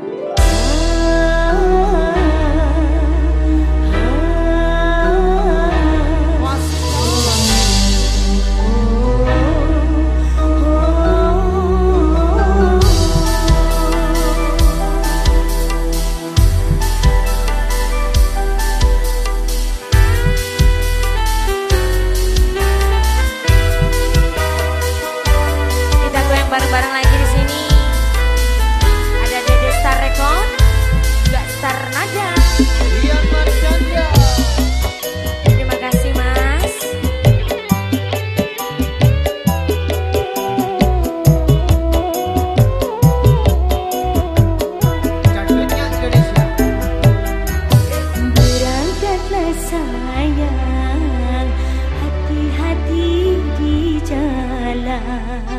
Bye. 啊。